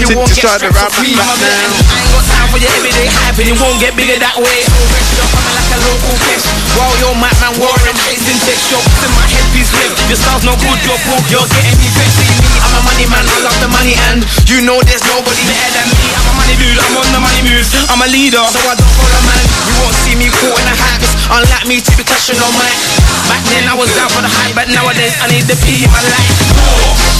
you won't get stressed with me, my man. I ain't got time for your everyday hype, and you won't get bigger that way. Coming like a local pest. While your mic man warring, chasing text, your in my headpiece limp. Your style's no good, you're broke, you're getting me vexed. See me, I'm a money man, I love the money, and you know there's nobody better than me. I'm a money dude, I'm on the money moves. I'm a leader, so I don't follow man. You won't see me caught in a hype. Unlike me to be clashing on mic. Back then I was down for the hype, but nowadays I need the P in my life.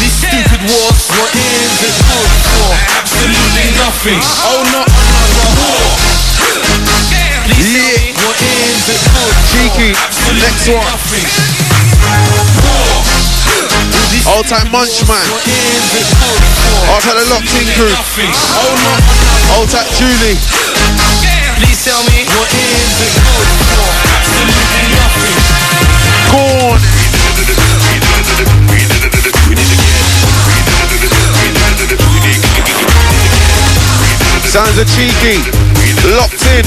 These stupid wars, what is it good for? Absolutely nothing. Oh, not another war. Yeah. What is it good for? Cheeky. Next one. Old time Munchman. What is it good for? Old time the Locked In crew. Nothing. Oh, not another Old time Julie. Please tell me. What is it good for? Absolutely nothing. Go Sounds of cheeky. Locked in.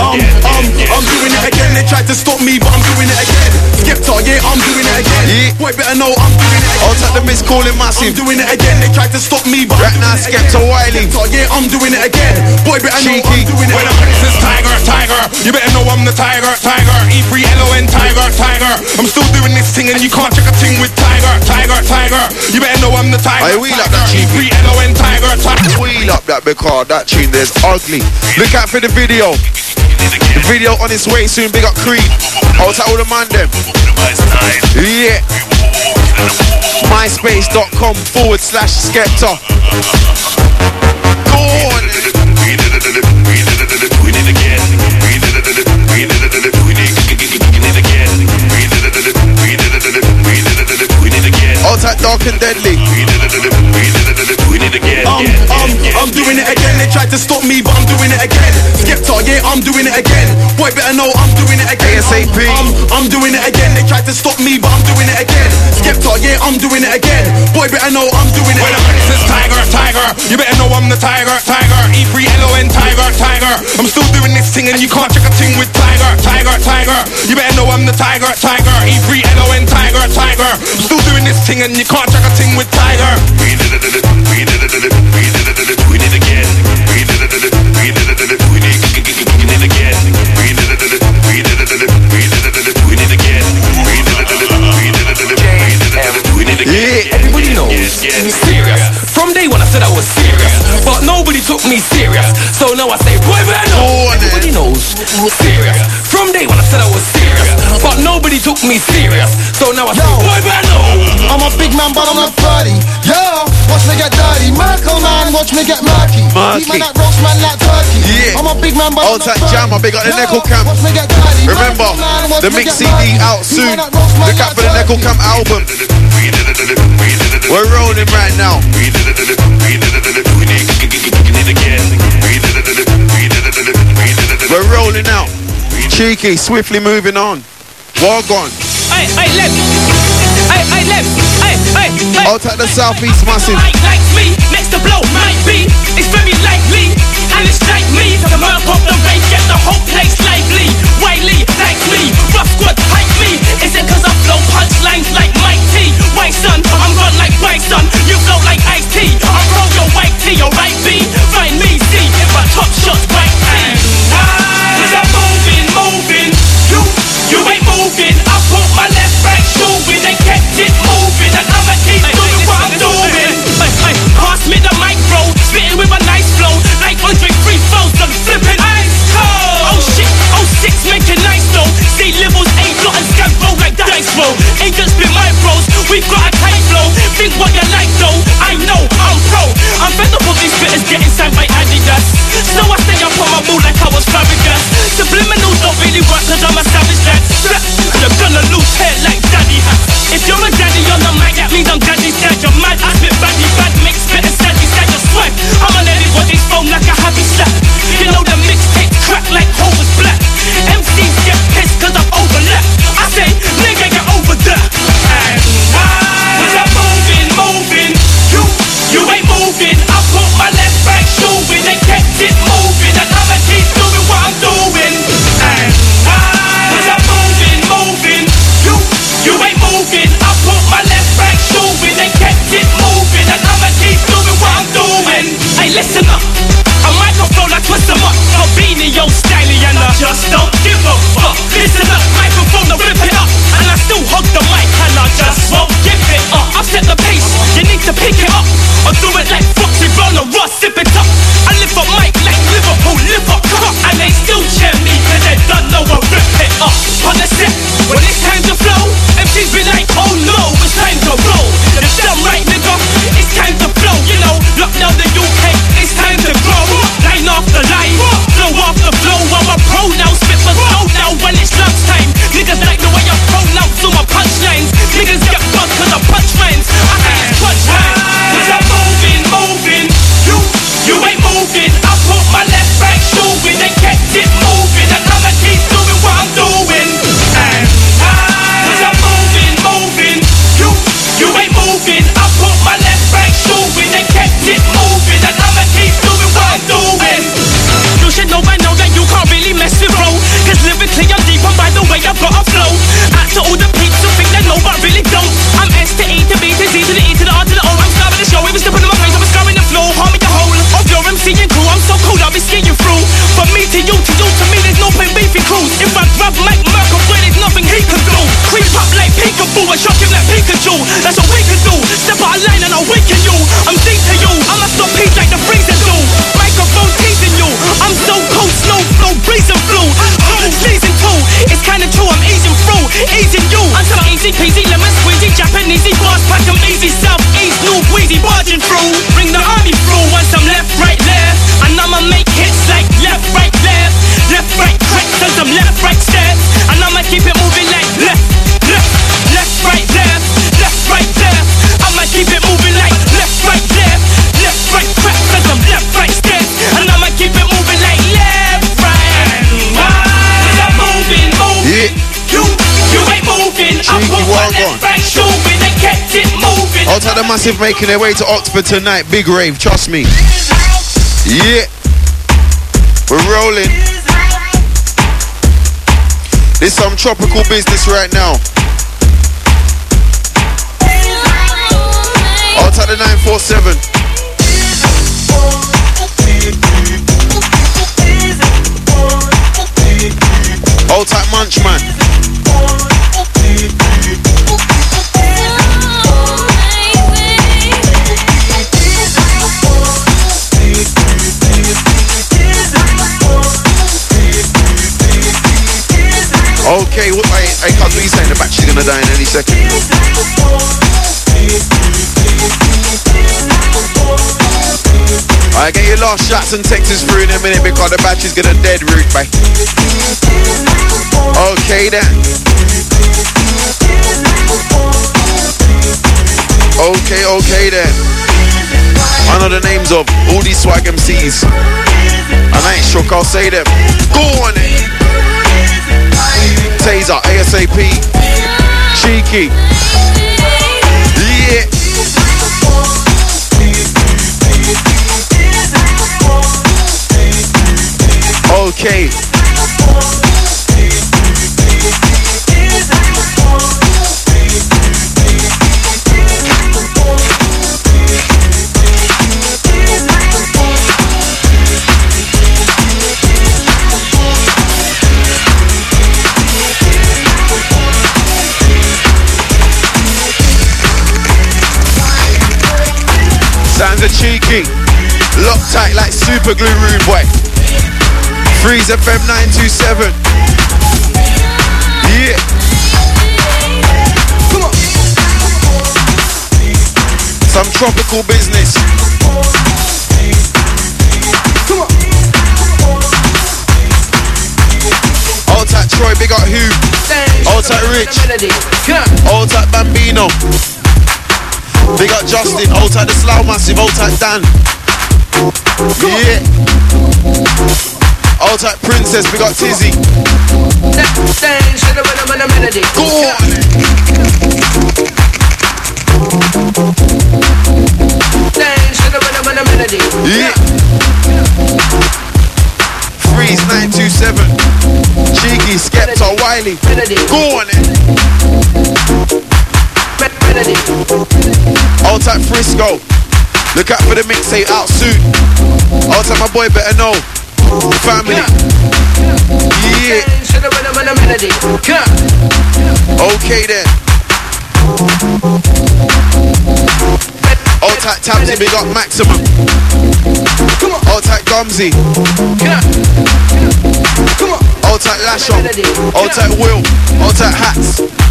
Um, um, I'm doing it again. They tried to stop me, but I'm doing it again. Skepta, yeah, I'm doing it again. Yeah. Boy, better know I'm doing it again. Old time the miss calling I'm massive. doing it again. They tried to stop me, but Right I'm now, doing it Skepta again. Wiley. Skepta, yeah, I'm doing it again. Boy, better know Cheeky. I'm doing it When again. I'm this tiger, tiger, you better know I'm the tiger, tiger. E3LON, tiger, tiger. I'm still doing this thing and you can't check a thing with tiger, tiger, tiger. You better know I'm the tiger. We like tiger. that cheeky. E3LON, tiger, tiger. Wheel up that because that tune there's ugly. Look out for the video. The video on its way soon. Big up Creed. Out to all the man them. Yeah. MySpace.com forward slash Skepta. Go on. That dark and deadly. Um, um, I'm doing it again. They tried to stop me, but I'm doing it again. Skepta, yeah, I'm doing it again. Boy, better know I'm doing it again. ASAP. Um, I'm doing it again. They tried to stop me, but I'm doing it again. Skepta, yeah, I'm doing it again. Boy, better know I'm doing it When again. I'm this tiger, tiger, you better know I'm the tiger, tiger. E3LON, tiger, tiger. I'm still doing this thing and you can't check a thing with tiger, tiger, tiger. You better know I'm the tiger, tiger. E3LON, tiger, tiger. I'm still doing this thing and you can't check a thing with tiger. Yeah. Everybody knows I'm serious. From day one I said I was serious, but nobody took me serious. So now I say, boy, know. Everybody knows I'm serious. From day one I said I was serious, but nobody took me serious. So now I say, boy, better know. I'm a big man, but I'm not funny. Yo, watch me get dirty. Merkel man, watch me get murky. Murky. Even that roast man like turkey. Yeah. I'm a big man, but Old I'm not tight funny. jam, I big up the Yo, Nickel Camp. Watch me get dirty. Remember, Merkel man, watch the me mix get CD murky. out Even soon. that roast man Look out for the Nickel. Camp album. We're rolling right now. We're rolling out. Cheeky, swiftly moving on. War gone. Hey, hey, left. Hey, hey, left. Hey, hey, hey. Out at the southeast massive. Like, like me, next to blow might be. It's very likely, and it's like me. The murk of the rain, get the whole place lively. Wiley, like me, rough squad, hype me. Is it cause I flow punchlines like Mike T? White son, I'm run like Bryson. You flow like Ice T. I roll your white T, your right B. Find me, see if I top shots right. Cause I'm moving, moving. You, to pick it up. I do it like Foxy Ron or Ross, sip it up. I live up mic like Liverpool, live up, cup. And they still cheer me, cause they don't know I rip it up. Honestly, massive making their way to Oxford tonight. Big rave, trust me. Yeah. We're rolling. There's some tropical business right now. Outside the 947. Outside Munchman. Okay, what, I, I can't be saying the battery's gonna die in any second. I get your last shots and texts through in a minute because the battery's gonna dead root, bye. Okay then. Okay, okay then. I know the names of all these swag MCs. And I ain't shook, I'll say them. Go on it. Taser, ASAP. Cheeky. Yeah. Okay. Are cheeky. Locked tight like super glue room boy. Freeze FM 927. Yeah. Come on. Some tropical business. Come on. Old tight Troy, big up who? Old tight Rich. Old tight Bambino. Big up Justin. Old tight the Slough Massive. Old tight Dan. Yeah. Old tight Princess. Big up Tizzy. Go on. It Yeah. Freeze 927. Cheeky, Skepta, Wiley. Go on it. Old type Frisco. Look out for the mixtape out soon. Old type my boy better know. Family. Yeah. Okay then. Old type Tabsy, big up maximum. Old type Gumsy. Old type Lashon. Old type Will. Old type Hats.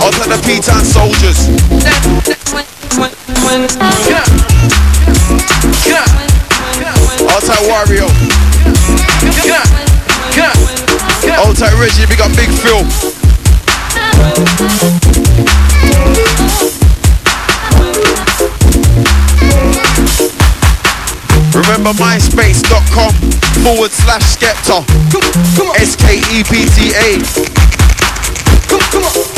Old type the P-Town Soldiers. Old type Wario. Type Reggie, big up Big Phil. Remember myspace.com forward slash Skepta. S K E P T A.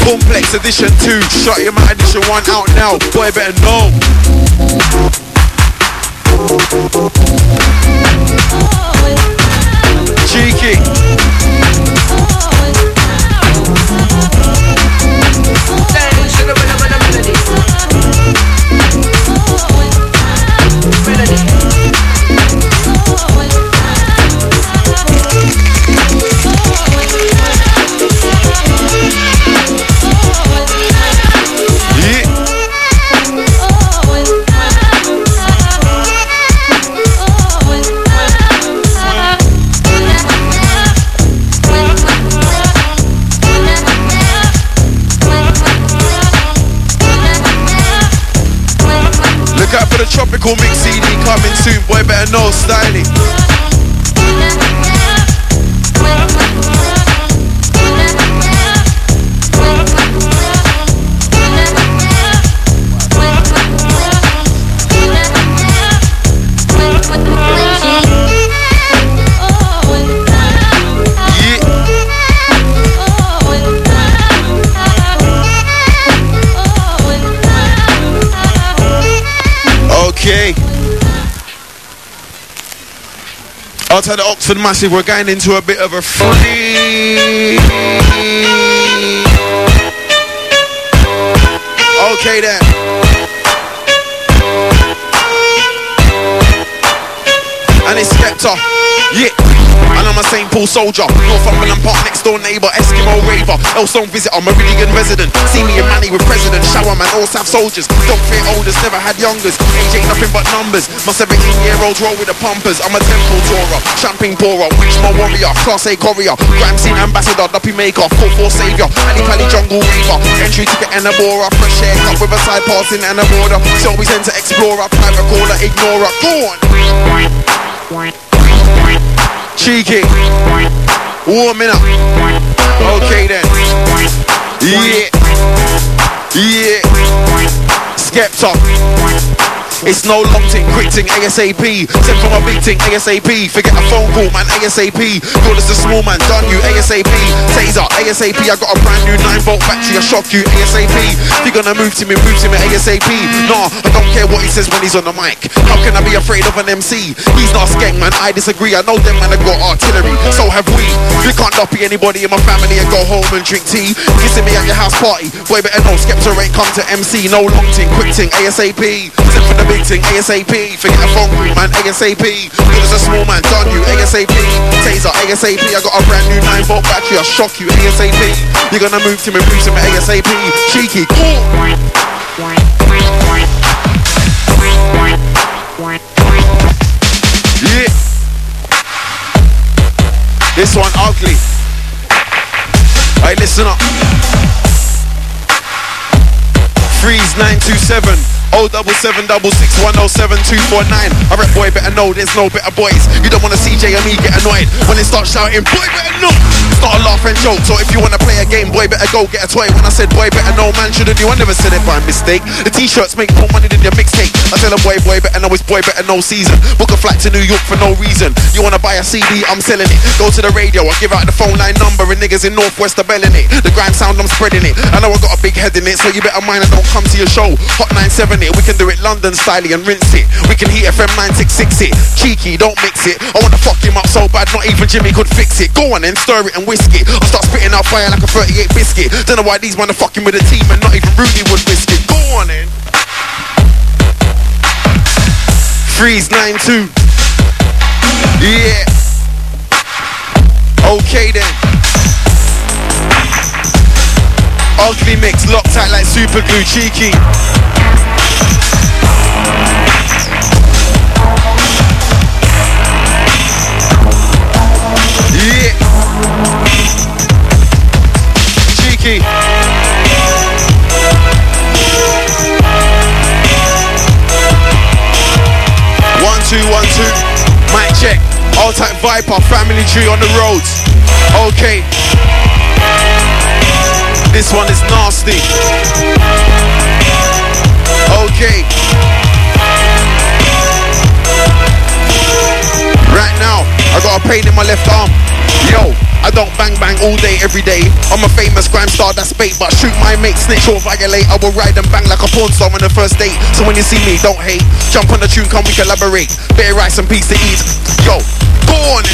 Complex edition 2. Shut your mouth edition 1 out now. Boy, better know. Cheeky. Soon. Boy, better know styling. Outside the Oxford Massive, we're going into a bit of a free. Okay then. And it's Skepta. Yeah. And I'm a St. Paul soldier, Northumberland Park next door neighbor, Eskimo raver, Elstone visitor, Meridian resident. See me and Manny with president, shower man, all South soldiers. Don't fear olders, never had youngers. Age ain't nothing but numbers. My 17 year olds roll with the pumpers. I'm a temple tourer, champagne pourer, my warrior, class A courier, crime scene ambassador, duppy maker, 4-4 savior, Ali Pally jungle reaver, entry ticket and a borer, fresh hair cut with a side passing and a border. So we send to explore explorer, private caller, ignorer. Go on. Cheeky. Warming up. Okay then. Yeah. Yeah. Skepta. It's no long thing, quick thing, ASAP. Send from a big thing, ASAP. Forget a phone call, man, ASAP. Call us a small man, done you, ASAP. Taser, ASAP. I got a brand new 9 volt battery, I shock you, ASAP. You're gonna move to me, move to me, ASAP. Nah, I don't care what he says when he's on the mic. How can I be afraid of an MC? He's not skank, man, I disagree. I know them, man, have got artillery. So have we. We can't copy anybody in my family and go home and drink tea. Kissing me at your house party. Boy, better know Skepta ain't come to MC. No long thing, quick thing, ASAP. Send for the big ASAP. Forget a phone call, man, ASAP. Good as a small man, done you, ASAP. Taser, ASAP. I got a brand new 9 volt battery, I'll shock you, ASAP. You're gonna move to me, to me, ASAP. Cheeky, cool. Yeah. This one ugly. Alright, listen up. 927 07766107249. I rep boy, better know there's no better boys. You don't wanna see JME and me get annoyed when they start shouting, boy, better know. It's not a laugh and joke, so if you wanna play a game, boy, better go get a toy. When I said boy, better know, man, shouldn't you? I never said it by mistake. The t shirts make more money than your mixtape. I tell a boy, boy, better know it's boy, better know season. Book a flight to New York for no reason. You wanna buy a CD, I'm selling it. Go to the radio, I give out the phone line number, and niggas in Northwest are belling it. The grind sound, I'm spreading it. I know I got a big head in it, so you better mind I don't come to your show. Hot 970, we can do it London style and rinse it. We can heat FM 966 it. Cheeky, don't mix it. I wanna fuck him up so bad, not even Jimmy could fix it. Go on and stir it and whisk it. I start spitting out fire like a 38 biscuit. Don't know why these men are fucking with a team and not even Rooney would risk it. Go on then. Freeze 9-2. Yeah. Okay then. Ugly mix, locked tight like super glue, cheeky. Yeah. Cheeky. One, two, one, two. Mic check. All type Viper, family tree on the roads. Okay. This one is nasty. Okay. Right now, I got a pain in my left arm. Yo, I don't bang bang all day, every day. I'm a famous crime star, that's bait. But shoot my mate, snitch or violate. I will ride and bang like a porn star on the first date. So when you see me, don't hate. Jump on the tune, come we collaborate. Better rice and peace to eat. Yo, go on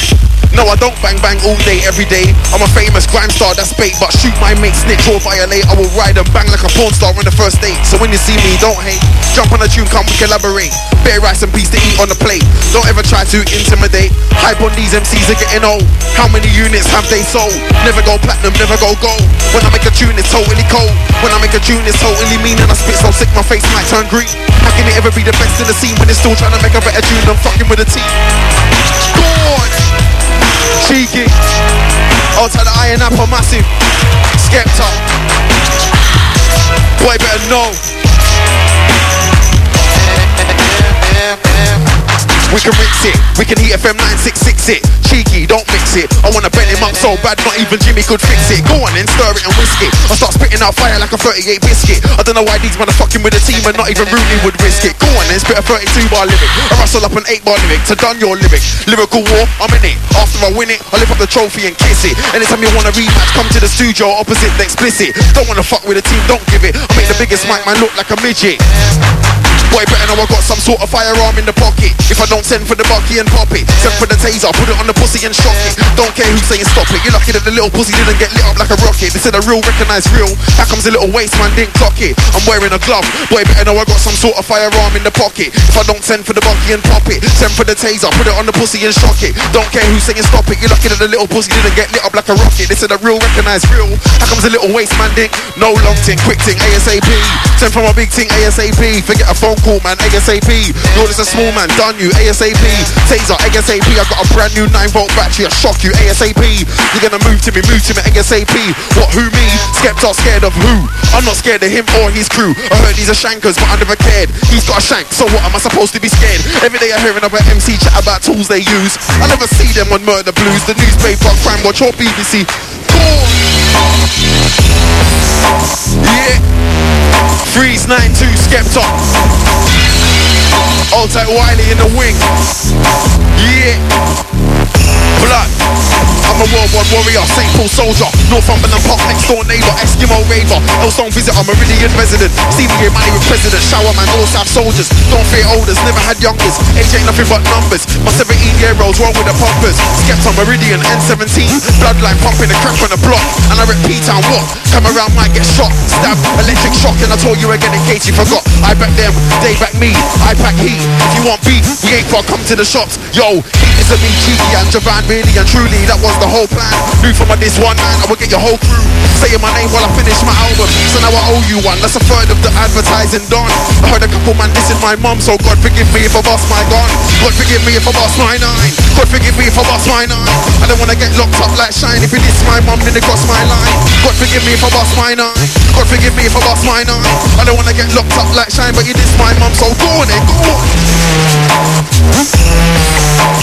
no, I don't bang bang all day, every day. I'm a famous grime star, that's bait. But shoot my mate, snitch or violate. I will ride and bang like a porn star on the first date. So when you see me, don't hate. Jump on the tune, come we collaborate. Bear rice and peace to eat on the plate. Don't ever try to intimidate. Hype on these MCs are getting old. How many units have they sold? Never go platinum, never go gold. When I make a tune, it's totally cold. When I make a tune, it's totally mean. And I spit so sick, my face might turn green. How can it ever be the best in the scene when it's still trying to make a better tune than fucking with a team? God! Cheeky. Outside the iron apple massive. Skepta. Boy better know. We can rinse it, we can heat FM 966 it. Cheeky, don't mix it. I wanna bend him up so bad, not even Jimmy could fix it. Go on and stir it and whisk it. I start spitting out fire like a 38 biscuit. I don't know why these men are fucking with a team and not even Rooney would risk it. Go on and spit a 32 bar lyric. I rustle up an 8 bar lyric to done your lyric. Lyrical war, I'm in it. After I win it, I lift up the trophy and kiss it. Anytime you want a rematch, come to the studio opposite the explicit. Don't wanna fuck with a team, don't give it. I make the biggest mic man look like a midget. Boy, better know I got some sort of firearm in the pocket. If I don't send for the bucky and pop it, send for the taser, put it on the pussy and shock it. Don't care who's saying stop it. You're lucky that the little pussy didn't get lit up like a rocket. They said a real recognize real. How comes the little waste man didn't clock it? I'm wearing a glove. Boy, better know I got some sort of firearm in the pocket. If I don't send for the bucky and pop it, send for the taser, put it on the pussy and shock it. Don't care who's saying stop it. You're lucky that the little pussy didn't get lit up like a rocket. They said a real recognize real. How comes the little waste man dick? No long ting, quick ting, ASAP. Send for my big ting, ASAP. Forget a phone call, man, ASAP. You're just a small man, done you, ASAP. Taser, ASAP. I got a brand new 9 volt battery, I shock you, ASAP. You're gonna move to me, move to me, ASAP. What, who, me? Skepta scared of who? I'm not scared of him or his crew. I heard these are shankers, but I never cared. He's got a shank, so what am I supposed to be scared? Every day I hear another MC chat about tools they use. I never see them on Murder Blues, the newspaper, Crime Watch, or BBC. Freeze 9-2, Skepta. Old tight Wiley in the wing. Yeah. Blood. I'm a world war warrior, St. Paul soldier, Northumberland Park next door neighbor, Eskimo raver, Elstone visitor, Meridian resident, see me in money with president, shower man, all South soldiers, don't fear olders, never had youngers, age ain't nothing but numbers, my 17 year olds roll with the pumpers, Skepta, Meridian, N17, bloodline pumping the crap on the block, and I rip P-Town, what? Come around might get shot, stab, electric shock, and I told you again in case you forgot, I back them, they back me, I pack heat, if you want beef, we ain't far, come to the shops, yo, heat is a me, cheeky, and Javan, really and truly, that was the whole plan, Move from a this one man, I will get your whole crew saying my name while I finish my album. So now I owe you one. That's a third of the advertising done. I heard a couple man dissing my mum, so God forgive me if I bust my gun. God forgive me if I bust my nine. God forgive me if I bust my nine. I don't wanna get locked up like shine. If you my mum, then it cross my line. God forgive me if I bust my nine. God forgive me if I bust my nine. I don't wanna get locked up like shine, but you diss my mum, so go on it, go on.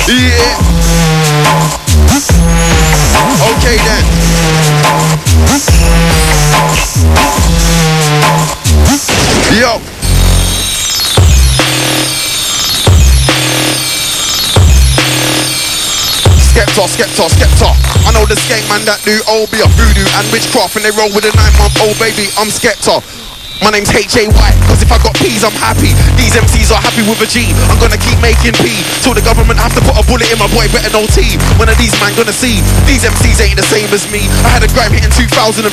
Yeah. Okay then. Yo. Skepta, Skepta, Skepta. I know this gang man that do obia, voodoo and witchcraft and they roll with a nine month old baby. I'm Skepta. My name's H-A-Y, cause if I got P's, I'm happy. These MCs are happy with a G. I'm gonna keep making P. Till the government have to put a bullet in my boy, better no T. When are these man gonna see? These MCs ain't the same as me. I had a grime hit in 2003.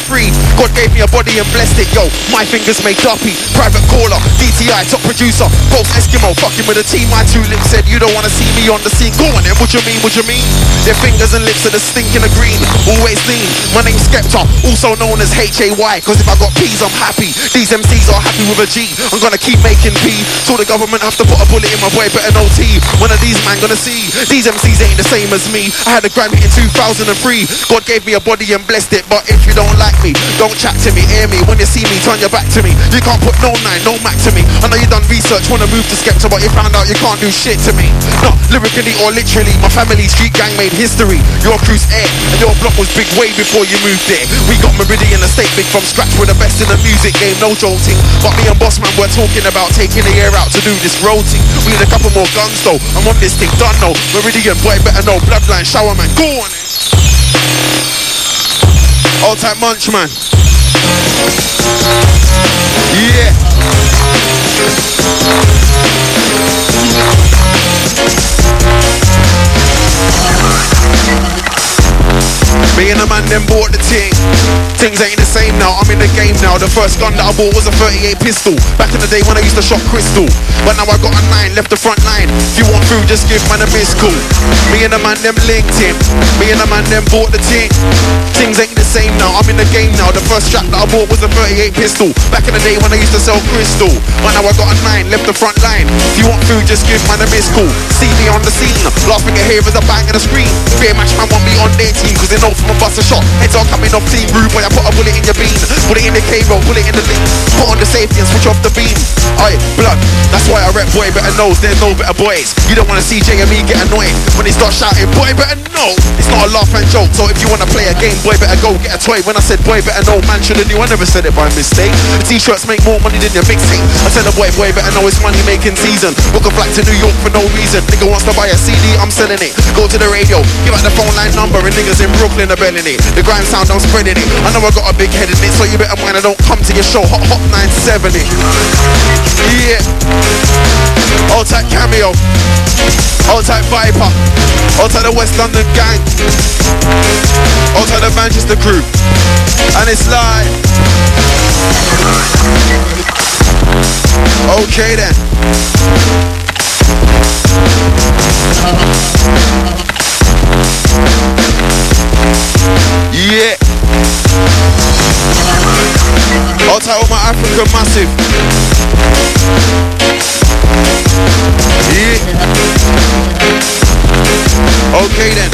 God gave me a body and blessed it, yo. My fingers made duppy. Private caller, DTI, top producer. Both Eskimo, fucking with a team. My two lips said, You don't wanna see me on the scene. Go on then, what you mean, what you mean? Their fingers and lips are the stinking of green. Always lean. My name's Skepta, also known as H-A-Y. Cause if I got P's, I'm happy. These MCs are happy with a G. I'm gonna keep making P. Till the government have to put a bullet in my boy, better no T. When are these man gonna see? These MCs ain't the same as me. I had a Grammy in 2003. God gave me a body and blessed it. But if you don't like me, don't chat to me, hear me. When you see me, turn your back to me. You can't put no nine, no Mac to me. I know you done research, wanna move to Skepta, but you found out you can't do shit to me. Not lyrically or literally. My family street gang made history. Your crew's air, and your block was big way before you moved there. We got Meridian Estate big from scratch. We're the best in the music game, no jolting. But me and Bossman were talking about taking a year out to do this road. We need a couple more guns though. I'm on this thing, done no. Meridian boy better know. Bloodline, shower man, go on. All type munch man. Yeah. Me and the man then bought the ting. Things ain't the same now, I'm in the game now. The first gun that I bought was a 38 pistol. Back in the day when I used to shop crystal. But now I got a nine, left the front line. If you want food, just give man a miss call. Me and the man them linked him. Me and the man them bought the ting. Things ain't the same now, I'm in the game now. The first strap that I bought was a 38 pistol. Back in the day when I used to sell crystal. But now I got a nine, left the front line. If you want food, just give man a miss call. See me on the scene. Last thing I hear is a bang on the screen. Fear match man want me on their team, cause they know from a bust a shot. Heads are coming off team rude, boy. I put a bullet in your bean. It in the K-roll, put it in the link. Put on the safety and switch off the beam. Aye, blood. That's why I rep boy better knows there's no better boys. You don't wanna see JME get annoyed when they start shouting, boy better know. It's not a laugh and joke. So if you wanna play a game, boy better go get a toy. When I said boy better know, man should have knew. I never said it by mistake. T-shirts make more money than your mixtape. I said a boy, boy better know it's money making season. Book a flight to New York for no reason. Nigga wants to buy a CD, I'm selling it. Go to the radio, give out the phone line number, and niggas in Brooklyn in the belly. The grime sound, I'm spreading it. I know I got a big head in it, so you better mind I don't come to your show. Hot Hot 970. Yeah. Old type cameo. Old type Viper. Old type the West London gang. Old type the Manchester crew. And it's live. Okay then. Yeah. I'll title my Africa massive. Yeah. Okay then.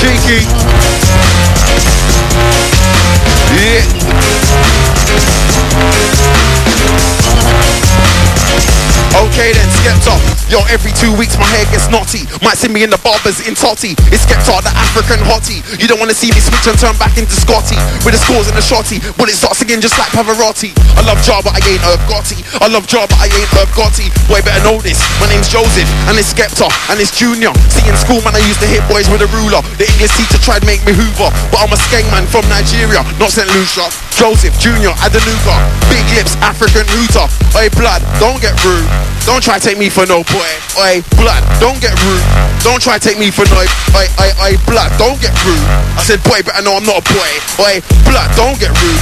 Cheeky. Yeah. Okay then, Skepta. Yo, every two weeks my hair gets knotty. Might see me in the barbers in Totty. It's Skepta, the African hottie. You don't wanna see me switch and turn back into Scotty. With the scores and the shotty. But it starts again just like Pavarotti. I love Ja, but I ain't Irv Gotti. I love Ja, but I ain't Irv Gotti. Boy, better know this. My name's Joseph, and it's Skepta, and it's Junior. See, in school, man, I used to hit boys with a ruler. The English teacher tried make me Hoover. But I'm a skeng man from Nigeria, not St. Lucia. Joseph, Junior, Adenuga. Big lips, African hooter. Hey, blood, don't get rude. Don't try to take me for no boy. Oi, blood, don't get rude. Don't try to take me for no. Oi, oi, oi, blood, don't get rude. I said boy, but I know I'm not a boy. Oi, blood, don't get rude.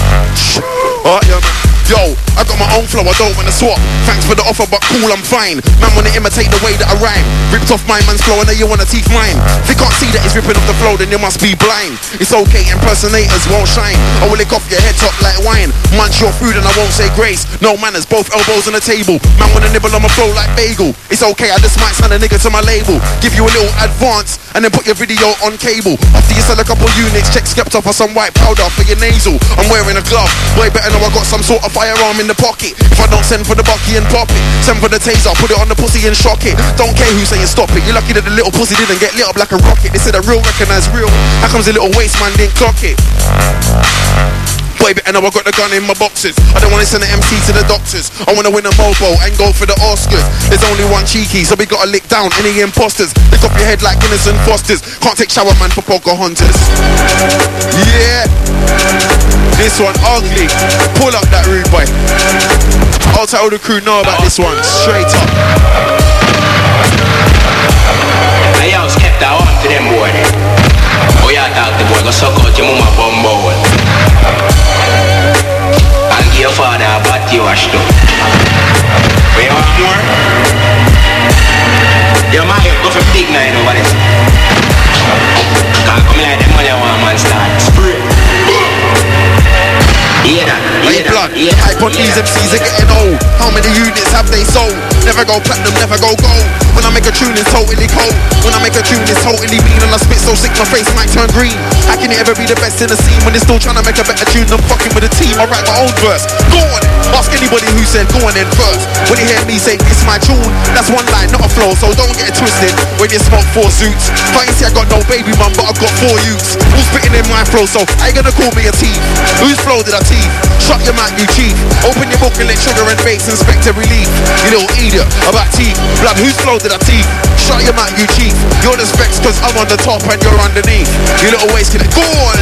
Alright, yeah. Yo, I got my own flow, I don't wanna swap. Thanks for the offer, but cool, I'm fine. Man wanna imitate the way that I rhyme. Ripped off my man's flow, and now you wanna teeth mine. If you can't see that it's ripping off the flow, then you must be blind. It's okay, impersonators won't shine. I will lick off your head top like wine. Munch your food and I won't say grace. No manners, both elbows on the table. Man wanna nibble on my flow like bagel. It's okay, I just might sign a nigga to my label. Give you a little advance, and then put your video on cable. After you sell a couple units, check Skepta for some white powder for your nasal. I'm wearing a glove. Boy, better know I got some sort of firearm in the pocket. If I don't send for the bucky and pop it, send for the taser, put it on the pussy and shock it. Don't care who's saying stop it. You're lucky that the little pussy didn't get lit up like a rocket. They said a real recognize real. How comes the little waste man didn't clock it? Boy, better know I got the gun in my boxes. I don't wanna send an MC to the doctors. I wanna win a Mobo and go for the Oscars. There's only one cheeky, so we gotta lick down any imposters. Lick off your head like and Fosters. Can't take shower man for Pocahontas. Yeah. This one ugly. Pull up that rude boy. I'll tell the crew know about this one. Straight up. Hey, yo, skip that off to them boy. Oh, yeah, talk the boy, go suck out your mama bum bowl. And give your father a body wash too. But you want more? Your man, go for big nine over this. Can't come like them when you want man start. Spray. Hey blood, hype on these MCs are getting old. How many units have they sold? Never go platinum, never go gold. When I make a tune, it's totally cold. When I make a tune, it's totally mean. And I spit so sick, my face might turn green. How can it ever be the best in the scene when they're still trying to make a better tune than fucking with a team? I write my own verse. Go on, ask anybody who said go on then first. When you hear me say it's my tune, that's one line, not a flow. So don't get it twisted when you smoke four suits. Can't you see I got no baby mum, but I've got four youths. Who's spitting in my flow? So I ain't gonna call me a thief. Whose flow did I teeth? Shut your mouth, you chief. Open your book and let sugar and bakes inspect a relief. You little idiot about teeth. Blood, whose flow did I teeth? Shut your mouth, you chief. You're the specs cause I'm on the top and you're underneath. You little waste kid. Go on.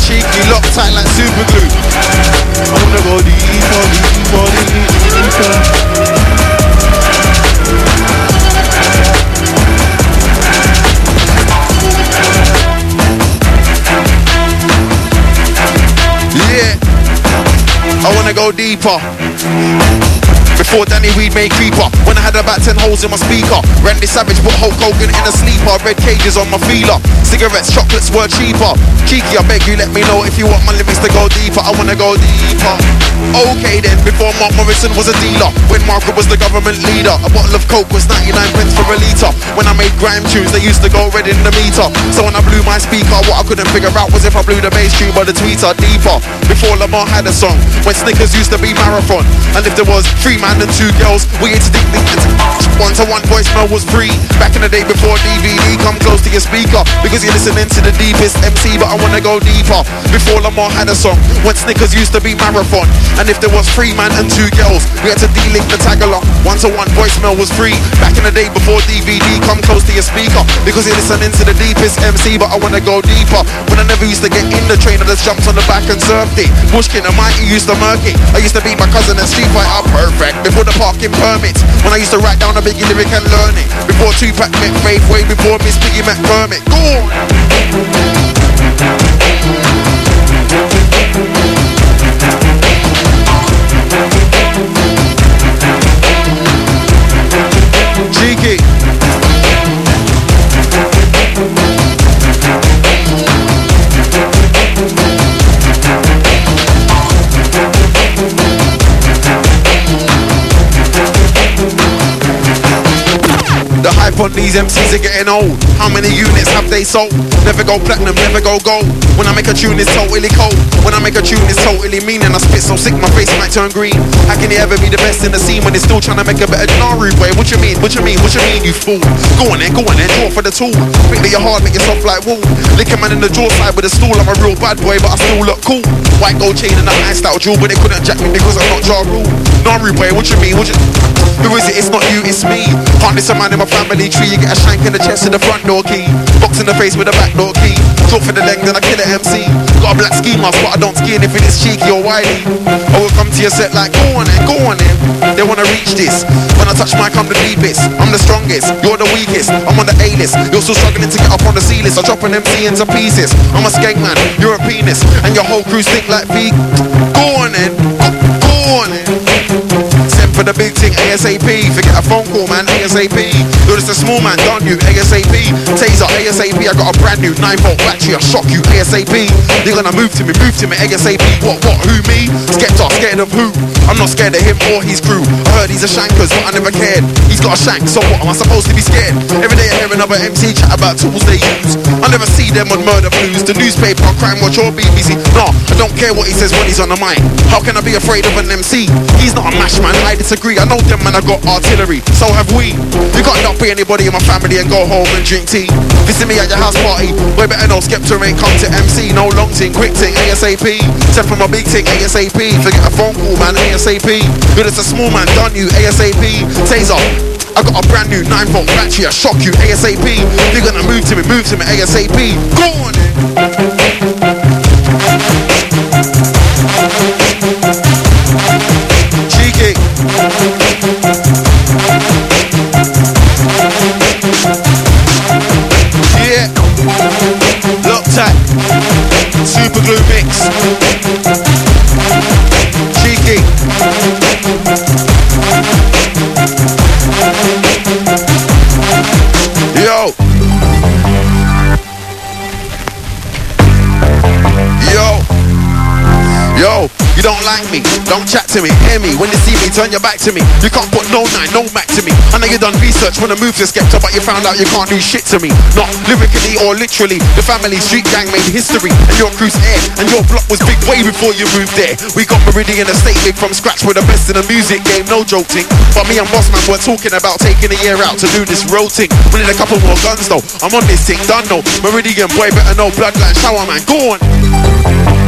The cheeky, locked tight like super glue. Wanna go deeper, deeper, deeper. Yeah, I wanna go deeper. Before Danny Weed made creeper. When I had about 10 holes in my speaker. Randy Savage put Hulk Hogan in a sleeper. Red cages on my feeler. Cigarettes, chocolates were cheaper. Cheeky, I beg you, let me know if you want my lyrics to go deeper. I wanna go deeper. Okay then, before Mark Morrison was a dealer. When Margaret was the government leader. A bottle of Coke was 99 pence for a litre. When I made grime tunes, they used to go red in the meter. So when I blew my speaker, what I couldn't figure out was if I blew the bass tube or the tweeter deeper. Before Lamar had a song, when Snickers used to be marathon. And if there was three man and two girls, we had to dig one to one voicemail was free. Back in the day before DVD, come close to your speaker. Because you're listening to the deepest MC, but I wanna go deeper. Before Lamar had a song, when Snickers used to be marathon. And if there was three man and two girls, we had to de-link the tag along. One to one voicemail was free. Back in the day before DVD, come close to your speaker. Because you're listening to the deepest MC, but I wanna go deeper. When I never used to get in the train, I just jumped on the back and surfed it. Bushkin and Mighty used to murk it. I used to beat my cousin and Street Fighter perfect. Before the parking permits. When I used to write down a biggie lyric and learn it. Before Tupac met Faith, way before Miss Piggy Kermit. Go on. On these MCs are getting old. How many units have they sold? Never go platinum, never go gold. When I make a tune, it's totally cold. When I make a tune, it's totally mean. And I spit so sick, my face might turn green. How can you ever be the best in the scene when they're still trying to make a better genre boy? What you mean? What you mean? What you mean, you fool? Go on then, go on then, draw for the tool. Think that you're hard, make yourself like wool. Lick a man in the jaw side with a stool. I'm a real bad boy, but I still look cool. White gold chain and a ice style jewel, but they couldn't jack me because I'm not Ja Rule. Naru boy, what you mean? What you who is it? It's not you, it's me. This a man in my family tree. You get a shank in the chest to the front door key. Box in the face with a back door key. Talk for the leg, then I kill a MC. Got a black ski mask, but I don't ski anything it's cheeky or wily. I will come to your set like, go on then, go on then. They wanna reach this. When I touch mic, I'm the deepest. I'm the strongest, you're the weakest. I'm on the A list. You're still struggling to get up on the C list. I drop an MC into pieces. I'm a skank man, you're a penis. And your whole crew stink like feet. Go on then, go on then. The big thing ASAP. Forget a phone call, man. ASAP. You're just a small man, don't you? ASAP. Taser ASAP. I got a brand new 9 volt battery. I'll shock you ASAP. You're gonna move to me, move to me ASAP. What, what, who, me? Skepta, scared of who? I'm not scared of him or his crew. I heard he's a shankers, but I never cared. He's got a shank, so what? Am I supposed to be scared? Every day I hear another MC chat about tools they use. I never see them on murder blues. The newspaper, crime watch, or BBC. No, I don't care what he says when he's on the mic. How can I be afraid of an MC? He's not a mash man, I disagree. I know them man, I got artillery. So have we. You can't not be anybody in my family and go home and drink tea. Visit me at your house party. Way better know Skepta ain't come to MC. No long thing, quick thing, ASAP. Send from my big thing, ASAP. Forget a phone call, man, ASAP. You're just a small man, done you, ASAP. Taser. I got a brand new 9 volt battery, I shock you ASAP. You're gonna move to me, move to me ASAP. Go on don't chat to me, hear me. When you see me, turn your back to me. You can't put no nine, no Mac to me. I know you done research when the move to Skepta, but you found out you can't do shit to me. Not lyrically or literally. The family street gang made history, and your crew's air, and your block was big way before you moved there. We got Meridian Estate big from scratch, we're the best in the music game, no joking. But me and Bossman were talking about taking a year out to do this road thing. We need a couple more guns though. I'm on this thing, done no. Meridian boy better know bloodline shower man. Go on.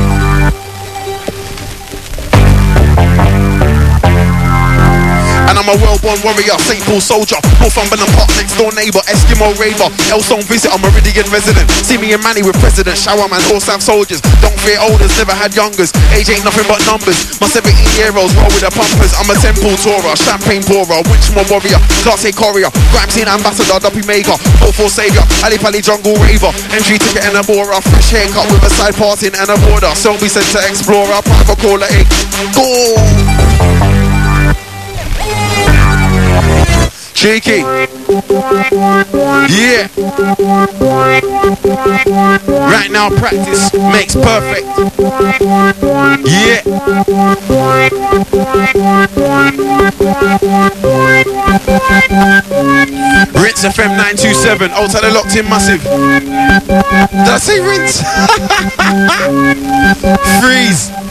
And I'm a well-born warrior, St. Paul soldier, Northumberland Park, next door neighbor, Eskimo raver, Elstone visit, I'm a Meridian resident. See me and Manny with President, Shower man, all South soldiers. Don't fear olders, never had youngers. Age ain't nothing but numbers. My 17 year olds roll with the pumpers. I'm a temple tourer, champagne pourer, Winchmore warrior, A courier, scene ambassador, Duppy maker, 4-4 savior, Ali Pali jungle raver, entry ticket and a borer, fresh haircut with a side parting and a border. Selby Centre explorer, private caller, egg. Go! Cheeky. Yeah. Right now, practice makes perfect. Yeah. Rinse FM 927. Outside the locked in massive. Did I say rinse? Freeze.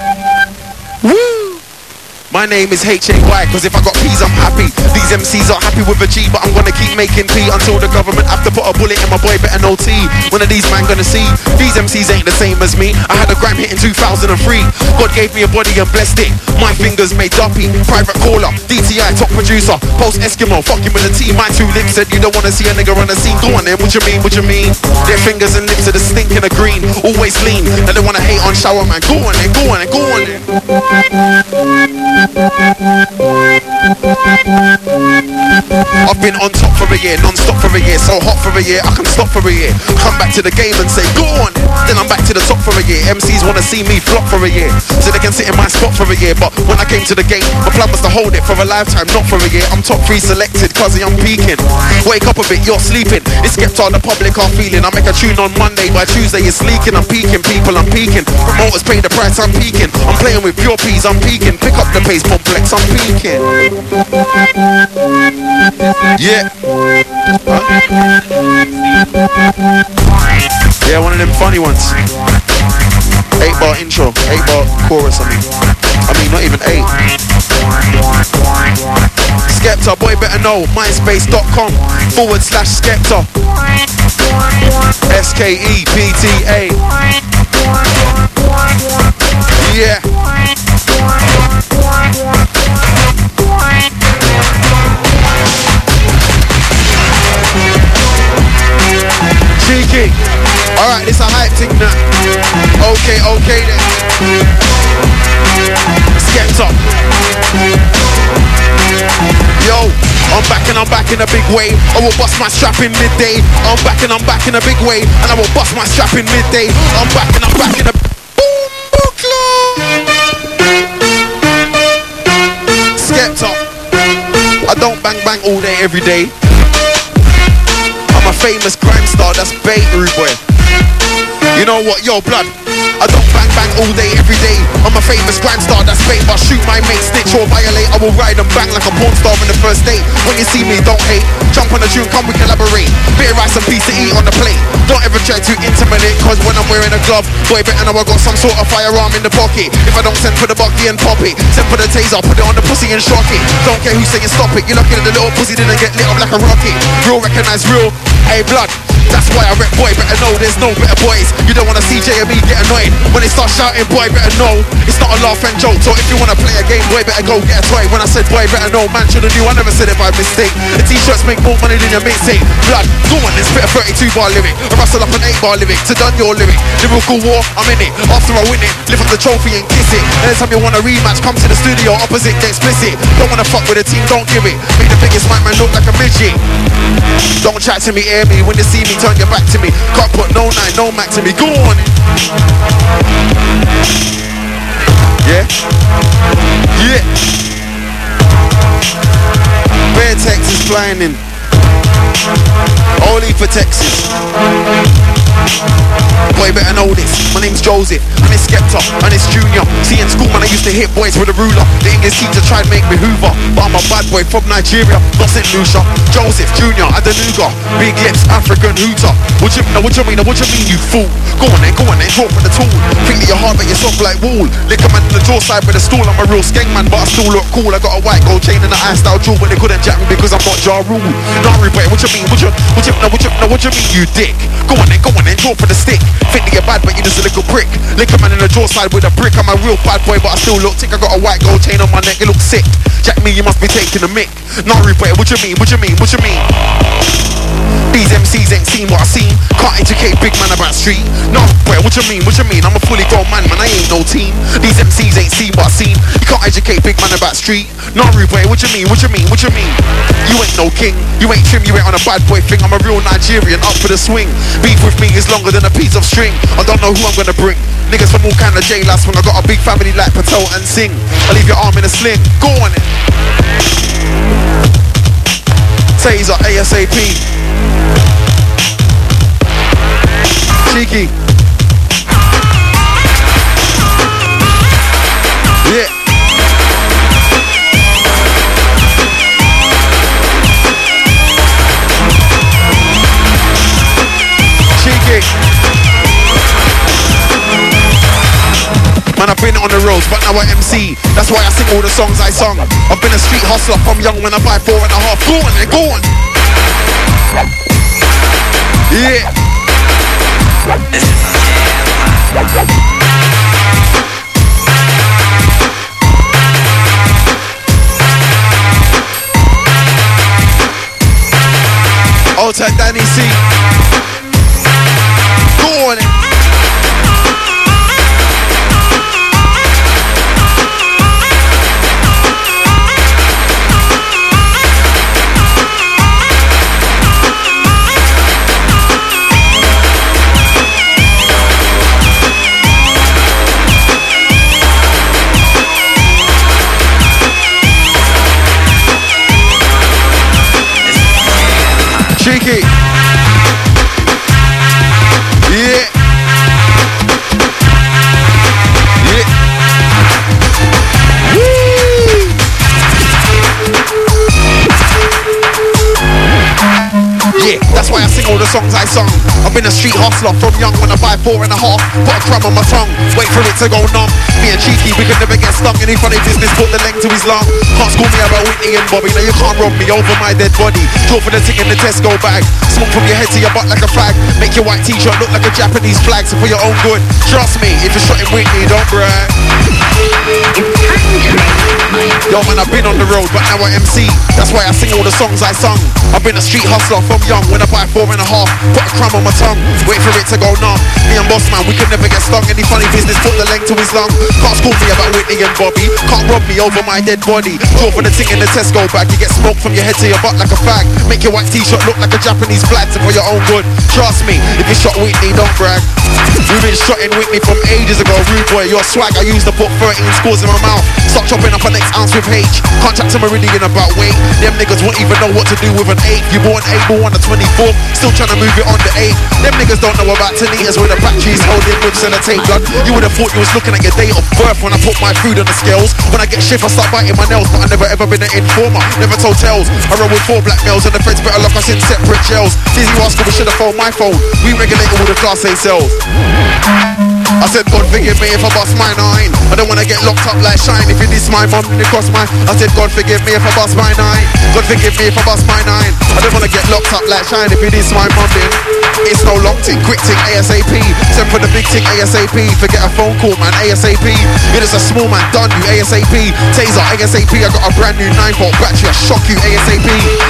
My name is H-A-Y, cause if I got P's, I'm happy. These MCs are happy with a G, but I'm gonna keep making P until the government have to put a bullet in my boy, better no T. One of these man gonna see. These MCs ain't the same as me. I had a gram hit in 2003. God gave me a body and blessed it. My fingers made duppy. Private caller, DTI, top producer, post Eskimo, fuck fucking with a T. My two lips said you don't wanna see a nigga on the scene. Go on then, what you mean, what you mean? Their fingers and lips are the stink and the green. Always lean. They wanna hate on shower man. Go on then, go on then, go on then. Thank you. I've been on top for a year, non-stop for a year, so hot for a year, I can stop for a year. Come back to the game and say, go on. Then I'm back to the top for a year. MCs wanna see me flop for a year, so they can sit in my spot for a year. But when I came to the game, my plan was to hold it for a lifetime, not for a year. I'm top three selected, cause I'm peaking. Wake up a bit, you're sleeping. It's kept on the public are feeling. I make a tune on Monday, by Tuesday it's leaking. I'm peaking, people, I'm peaking. Promoters pay the price, I'm peaking. I'm playing with pure peas, I'm peaking. Pick up the pace, complex, I'm peaking. Yeah. Yeah, one of them funny ones. Eight bar intro, eight bar chorus, I mean. I mean, not even eight. Skepta, boy better know, myspace.com forward slash Skepta. S K E P T A. Yeah. Cheeky. Alright, this a hype thing now. Okay, okay then. Skepta. Yo, I'm back and I'm back in a big way. I will bust my strap in midday. I'm back and I'm back in a big way. And I will bust my strap in midday. I'm back and I'm back in a boom bookla. Skepta. I don't bang bang all day every day. Famous crime star, that's bait, rude boy. You know what, yo, blood. I don't bang all day, every day. I'm a famous crime star, that's. But shoot my mate, snitch or violate. I will ride and bang like a porn star on the first date. When you see me, don't hate. Jump on the tune, come we collaborate. Bit of rice and peas to eat on the plate. Don't ever try to intimidate, cause when I'm wearing a glove, boy, better know I got some sort of firearm in the pocket. If I don't send for the bucky and pop it, send for the taser, put it on the pussy and shock it. Don't care who's saying stop it. You're looking at the little pussy, didn't get lit up like a rocket. Real recognize real. Hey, blood. That's why I rep boy, better know there's no better boys. You don't wanna see J and me get annoyed when they start shouting, boy, better know it's not a laugh and joke. So if you wanna play a game, boy, better go get a toy. When I said boy, better know, man should have knew. I never said it by mistake. The t-shirts make more money than your mixtape. Blood, go on, let's spit a 32 bar lyric. I rustle up an 8 bar lyric to done your lyric. Lyrical war, I'm in it. After I win it, lift up the trophy and kiss it. Anytime you want a rematch, come to the studio, opposite, get explicit. Don't wanna fuck with the team, don't give it. Make the biggest mic man look like a midget. Don't chat to me, hear me. When you see me, turn your back to me. Can't put no nine, no mac to me. Go on. Yeah. Yeah. Bear Texas flying in. Only for Texas. Boy, better know this. My name's Joseph, and it's Skepta, and it's Junior. See, in school, man, I used to hit boys with a ruler. The English teacher tried to make me Hoover, but I'm a bad boy from Nigeria, not St. Lucia. Joseph Junior, Adenuga, big lips, African hooter. What you, now, what you mean? What you mean, you fool? Go on then, go on then, draw for the tool. Think that you're hard, but you're soft like wool. Lick a man in the jaw side with a stool. I'm a real skeng man, but I still look cool. I got a white gold chain and an ice style jewel, but they couldn't jack me because I'm not Ja Rule. Nah, boy, what you mean? What you, what you, now, what you, what you mean, you dick? Go on then, go on then, draw for the stick. Think that you're bad, but you're just a little prick. Lick a man in the jaw side with a brick. I'm a real bad boy, but I still look tick. I got a white gold chain on my neck, it looks sick. Jack me, you must be taking a mick. Nah, boy, what you mean? What you mean? What you mean? These MCs ain't seen what I seen. Can't educate big man about street. No, boy, what you mean? What you mean? I'm a fully grown man, man. I ain't no team. These MCs ain't seen what I seen. You can't educate big man about street. No, boy, what you mean? What you mean? What you mean? You ain't no king. You ain't trim. You ain't on a bad boy thing. I'm a real Nigerian, up for the swing. Beef with me is longer than a piece of string. I don't know who I'm gonna bring. Niggas from all kind of jail last when I got a big family like Patel and Singh. I leave your arm in a sling. Go on it. Taser ASAP. Cheeky. Yeah. Been on the roads, but now I MC. That's why I sing all the songs I sung. I've been a street hustler from young when I buy four and a half. Go on, go on. Yeah. Old Danny C. Cheeky. Why I sing all the songs I sung. I've been a street hustler from young when I buy four and a half. Put a crumb on my tongue, wait for it to go numb. Me and Cheeky, we could never get stung. Any funny business, put the length to his lung. Can't school me about Whitney and Bobby. Now you can't rob me over my dead body. Draw for the tick in the Tesco bag. Smoke from your head to your butt like a flag. Make your white t-shirt look like a Japanese flag. So for your own good, trust me, if you're shot in Whitney, don't brag. Yo man, I've been on the road, but now I MC. That's why I sing all the songs I sung. I've been a street hustler from young when I buy four and a half. Put a crumb on my tongue, wait for it to go numb. Me and boss man, we could never get stung. Any funny business, put the length to his lung. Can't school me about Whitney and Bobby. Can't rob me over my dead body. Draw for the ting in the Tesco bag. You get smoke from your head to your butt like a fag. Make your white t-shirt look like a Japanese flag. For your own good, trust me. If you shot Whitney, don't brag. We've been shot in Whitney from ages ago. Rude boy, your swag. I used to put 13 scores in my mouth. Start chopping up an next ounce with H. Contact to Meridian about weight. Them niggas won't even know what to do with an 8. You born able on the 24th. Still trying to move it on the 8. Them niggas don't know about Tanitas with the batteries holding with sellotape blood. You would have thought you was looking at your date of birth when I put my food on the scales. When I get shift, I start biting my nails. But I never ever been an informer. Never told tales. I run with four black males and the feds better lock us in separate jails. Dizzee Rascal, we should have phoned my phone. We regulate all the class A cells. I said, God forgive me if I bust my nine. I don't wanna get locked up like Shyne. If it is my mom, it cost my. I said, God forgive me if I bust my nine. God forgive me if I bust my nine. I don't wanna get locked up like Shyne. If it is my mom, then it's no long tick, quick tick, ASAP. Send for the big tick, ASAP. Forget a phone call, man, ASAP. It is a small man, done you, ASAP. Taser, ASAP. I got a brand new 9 volt battery, I shock you, ASAP.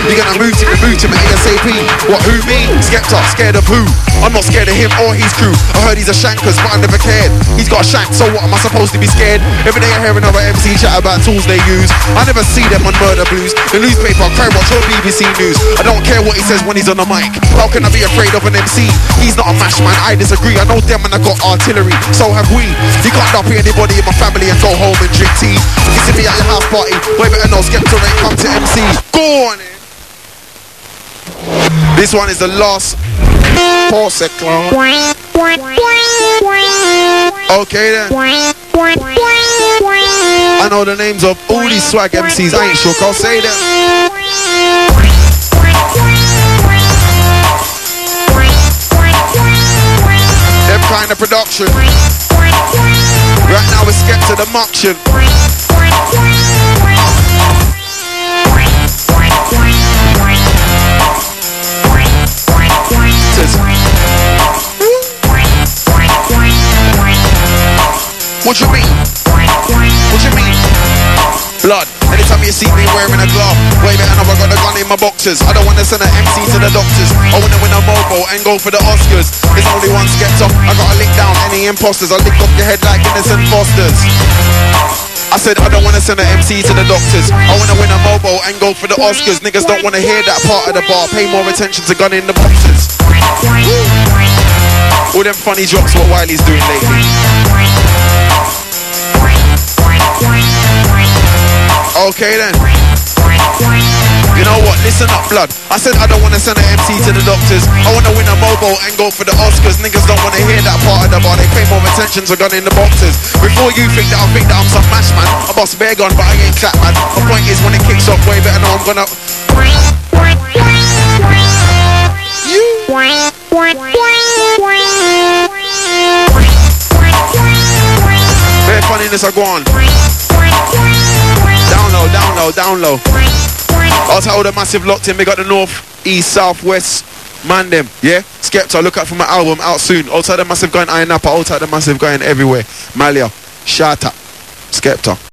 You're gonna move to the move to me, ASAP. What, who, me? Skepta, scared of who? I'm not scared of him or his crew. I heard he's a shankers, but I never cared. He's got a shank, so what am I supposed to be scared? Every day I hear another MC chat about tools they use. I never see them on murder blues. The newspaper, Crime Watch or BBC News. I don't care what he says when he's on the mic. How can I be afraid of an MC? He's not a mash man, I disagree. I know them and I got artillery, so have we. You can't dump anybody in my family and go home and drink tea. You see me at your house party, boy better know Skepta ain't come to MC. Go on in. This one is the last pause clown. Okay then. I know the names of all these swag MCs. I ain't sure I'll say them. Kind of production. Right now we're Skepta the Moction. What you mean? What you mean? Blood. Anytime you see me wearing a glove, better know I got a gun in my boxes. I don't wanna send an MC to the doctors. I wanna win a MOBO and go for the Oscars. There's only one Skepta. I gotta lick down any imposters. I lick off your head like innocent fosters. I said I don't wanna send an MC to the doctors. I wanna win a MOBO and go for the Oscars. Niggas don't wanna hear that part of the bar. Pay more attention to gun in the boxes. All them funny drops what Wiley's doing lately. Okay then. You know what? listen up, blood. I said I don't wanna send an MC to the doctors. I wanna win a MOBO and go for the Oscars. Niggas don't wanna hear that part of the bar. They pay more attention to gun in the boxes. Before you think that I think that I'm some mash man, I boss bear gun, but I ain't clap man. My point is when it kicks off, way better know I'm gonna. Bare funniness I go on. Down low, down low, down low. Outside all the massive locked in, we got the north, east, south, west, man them, yeah? Skepta, look out for my album out soon. Outside the massive going Ayia Napa, outside the massive going everywhere. Malia, Shata, Skepta.